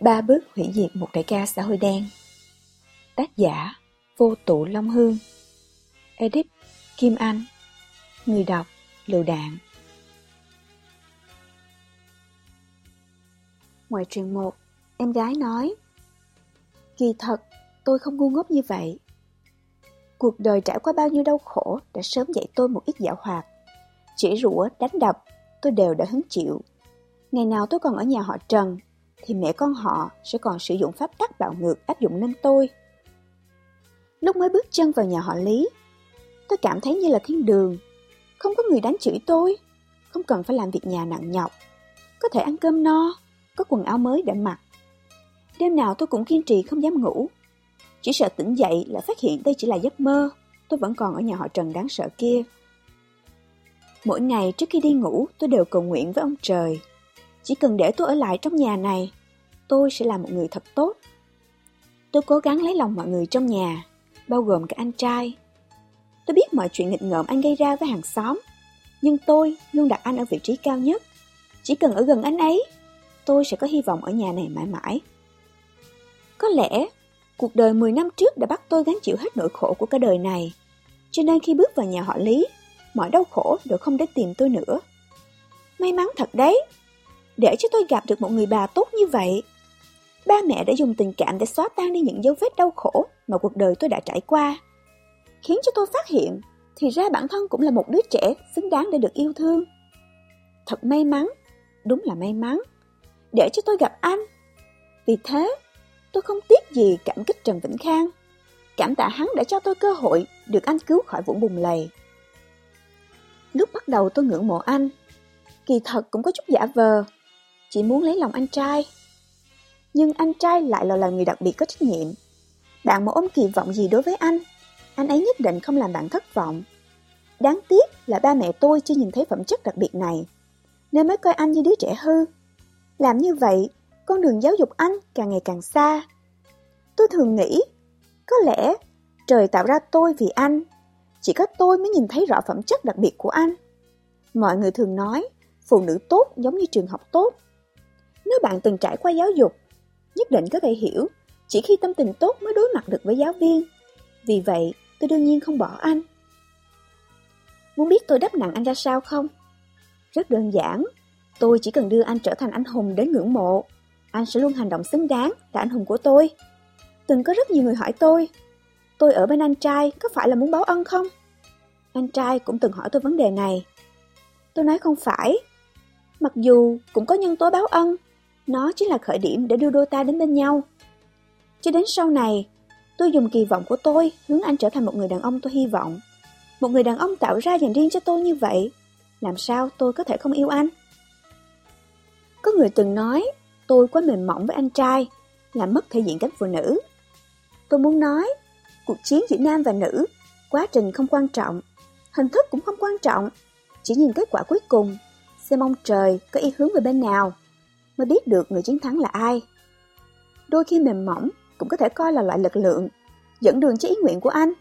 Ba bước hủy diệt một đại ca xã hội đen. Tác giả Vô tụ Long Hương. Edit Kim Anh. Người đọc Lựu Đạn. Ngoài truyền một, em gái nói Kỳ thật, tôi không ngu ngốc như vậy. Cuộc đời trải qua bao nhiêu đau khổ đã sớm dạy tôi một ít dạo hoạt. Chỉ rủa, đánh đập, tôi đều đã hứng chịu. Ngày nào tôi còn ở nhà họ Trần thì mẹ con họ sẽ còn sử dụng pháp tắc bạo ngược áp dụng lên tôi. Lúc mới bước chân vào nhà họ Lý, tôi cảm thấy như là thiên đường. Không có người đánh chửi tôi, không cần phải làm việc nhà nặng nhọc, có thể ăn cơm no, có quần áo mới để mặc. Đêm nào tôi cũng kiên trì không dám ngủ. Chỉ sợ tỉnh dậy là phát hiện đây chỉ là giấc mơ, tôi vẫn còn ở nhà họ Trần đáng sợ kia. Mỗi ngày trước khi đi ngủ tôi đều cầu nguyện với ông trời chỉ cần để tôi ở lại trong nhà này, tôi sẽ là một người thật tốt. Tôi cố gắng lấy lòng mọi người trong nhà, bao gồm cả anh trai. Tôi biết mọi chuyện nghịch ngợm anh gây ra với hàng xóm, nhưng tôi luôn đặt anh ở vị trí cao nhất. Chỉ cần ở gần anh ấy, tôi sẽ có hy vọng ở nhà này mãi mãi. Có lẽ, cuộc đời 10 năm trước đã bắt tôi gánh chịu hết nỗi khổ của cả đời này. Cho nên khi bước vào nhà họ Lý, mọi đau khổ đều không đến tìm tôi nữa. May mắn thật đấy, để cho tôi gặp được một người bà tốt như vậy. Ba mẹ đã dùng tình cảm để xóa tan đi những dấu vết đau khổ mà cuộc đời tôi đã trải qua. Khiến cho tôi phát hiện, thì ra bản thân cũng là một đứa trẻ xứng đáng để được yêu thương. Thật may mắn, đúng là may mắn, để cho tôi gặp anh. Vì thế, tôi không tiếc gì cảm kích Trần Vĩnh Khang. Cảm tạ hắn đã cho tôi cơ hội được anh cứu khỏi vũng bùn lầy. Lúc bắt đầu tôi ngưỡng mộ anh, kỳ thật cũng có chút giả vờ, chỉ muốn lấy lòng anh trai. Nhưng anh trai lại là, là người đặc biệt có trách nhiệm. Bạn một ôm kỳ vọng gì đối với anh, anh ấy nhất định không làm bạn thất vọng. Đáng tiếc là ba mẹ tôi chưa nhìn thấy phẩm chất đặc biệt này, nên mới coi anh như đứa trẻ hư. Làm như vậy, con đường giáo dục anh càng ngày càng xa. Tôi thường nghĩ, có lẽ trời tạo ra tôi vì anh, chỉ có tôi mới nhìn thấy rõ phẩm chất đặc biệt của anh. Mọi người thường nói, phụ nữ tốt giống như trường học tốt, nếu bạn từng trải qua giáo dục, nhất định có thể hiểu, chỉ khi tâm tình tốt mới đối mặt được với giáo viên. Vì vậy, tôi đương nhiên không bỏ anh. Muốn biết tôi đắp nặng anh ra sao không? Rất đơn giản, tôi chỉ cần đưa anh trở thành anh hùng đến ngưỡng mộ. Anh sẽ luôn hành động xứng đáng là anh hùng của tôi. Từng có rất nhiều người hỏi tôi, tôi ở bên anh trai có phải là muốn báo ân không? Anh trai cũng từng hỏi tôi vấn đề này. Tôi nói không phải. Mặc dù cũng có nhân tố báo ân, nó chính là khởi điểm để đưa đôi ta đến bên nhau. Cho đến sau này, tôi dùng kỳ vọng của tôi hướng anh trở thành một người đàn ông tôi hy vọng. Một người đàn ông tạo ra dành riêng cho tôi như vậy, làm sao tôi có thể không yêu anh? Có người từng nói tôi quá mềm mỏng với anh trai, làm mất thể diện cách phụ nữ. Tôi muốn nói, cuộc chiến giữa nam và nữ, quá trình không quan trọng, hình thức cũng không quan trọng, chỉ nhìn kết quả cuối cùng, xem ông trời có ý hướng về bên nào mới biết được người chiến thắng là ai. Đôi khi mềm mỏng cũng có thể coi là loại lực lượng, dẫn đường cho ý nguyện của anh,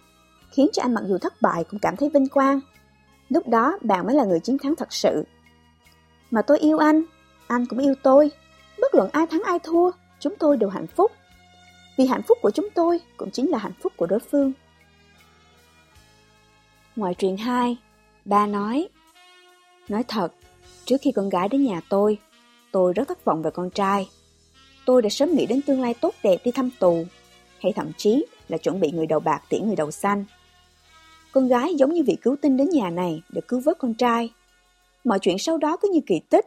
khiến cho anh mặc dù thất bại cũng cảm thấy vinh quang. Lúc đó bạn mới là người chiến thắng thật sự. Mà tôi yêu anh, anh cũng yêu tôi. Bất luận ai thắng ai thua, chúng tôi đều hạnh phúc. Vì hạnh phúc của chúng tôi cũng chính là hạnh phúc của đối phương. Ngoài truyền 2, ba nói Nói thật, trước khi con gái đến nhà tôi, Tôi rất thất vọng về con trai. Tôi đã sớm nghĩ đến tương lai tốt đẹp đi thăm tù, hay thậm chí là chuẩn bị người đầu bạc tiễn người đầu xanh. Con gái giống như vị cứu tinh đến nhà này để cứu vớt con trai. Mọi chuyện sau đó cứ như kỳ tích.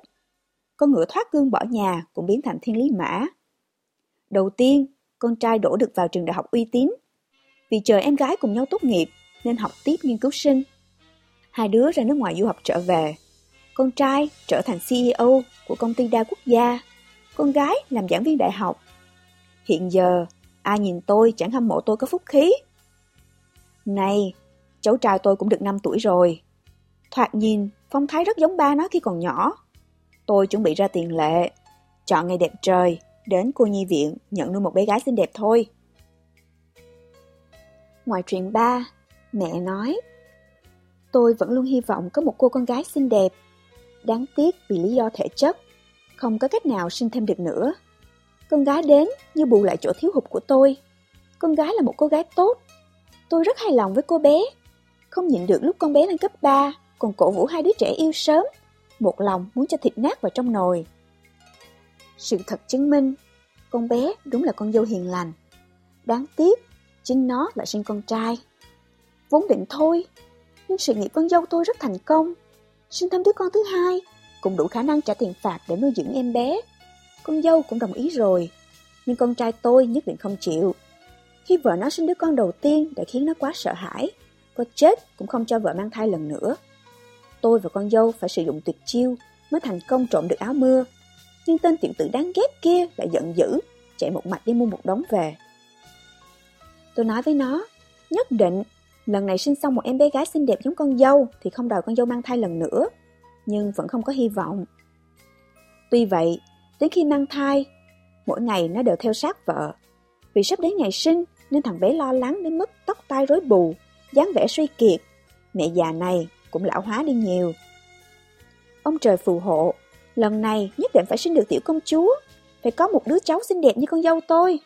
Con ngựa thoát gương bỏ nhà cũng biến thành thiên lý mã. Đầu tiên, con trai đổ được vào trường đại học uy tín. Vì chờ em gái cùng nhau tốt nghiệp nên học tiếp nghiên cứu sinh. Hai đứa ra nước ngoài du học trở về. Con trai trở thành CEO của công ty đa quốc gia, con gái làm giảng viên đại học. Hiện giờ, ai nhìn tôi chẳng hâm mộ tôi có phúc khí. Này, cháu trai tôi cũng được 5 tuổi rồi. Thoạt nhìn, phong thái rất giống ba nó khi còn nhỏ. Tôi chuẩn bị ra tiền lệ, chọn ngày đẹp trời, đến cô nhi viện nhận nuôi một bé gái xinh đẹp thôi. Ngoài chuyện ba, mẹ nói, tôi vẫn luôn hy vọng có một cô con gái xinh đẹp Đáng tiếc vì lý do thể chất, không có cách nào sinh thêm được nữa. Con gái đến như bù lại chỗ thiếu hụt của tôi. Con gái là một cô gái tốt. Tôi rất hài lòng với cô bé. Không nhịn được lúc con bé lên cấp 3, còn cổ vũ hai đứa trẻ yêu sớm. Một lòng muốn cho thịt nát vào trong nồi. Sự thật chứng minh, con bé đúng là con dâu hiền lành. Đáng tiếc, chính nó lại sinh con trai. Vốn định thôi, nhưng sự nghiệp con dâu tôi rất thành công. Sinh thêm đứa con thứ hai, cũng đủ khả năng trả tiền phạt để nuôi dưỡng em bé. Con dâu cũng đồng ý rồi, nhưng con trai tôi nhất định không chịu. Khi vợ nó sinh đứa con đầu tiên đã khiến nó quá sợ hãi, có chết cũng không cho vợ mang thai lần nữa. Tôi và con dâu phải sử dụng tuyệt chiêu mới thành công trộm được áo mưa. Nhưng tên tiểu tử đáng ghét kia lại giận dữ, chạy một mạch đi mua một đống về. Tôi nói với nó, nhất định, lần này sinh xong một em bé gái xinh đẹp giống con dâu thì không đòi con dâu mang thai lần nữa. Nhưng vẫn không có hy vọng. Tuy vậy, đến khi mang thai, mỗi ngày nó đều theo sát vợ. Vì sắp đến ngày sinh nên thằng bé lo lắng đến mức tóc tai rối bù, dáng vẻ suy kiệt. Mẹ già này cũng lão hóa đi nhiều. Ông trời phù hộ, lần này nhất định phải sinh được tiểu công chúa, phải có một đứa cháu xinh đẹp như con dâu tôi.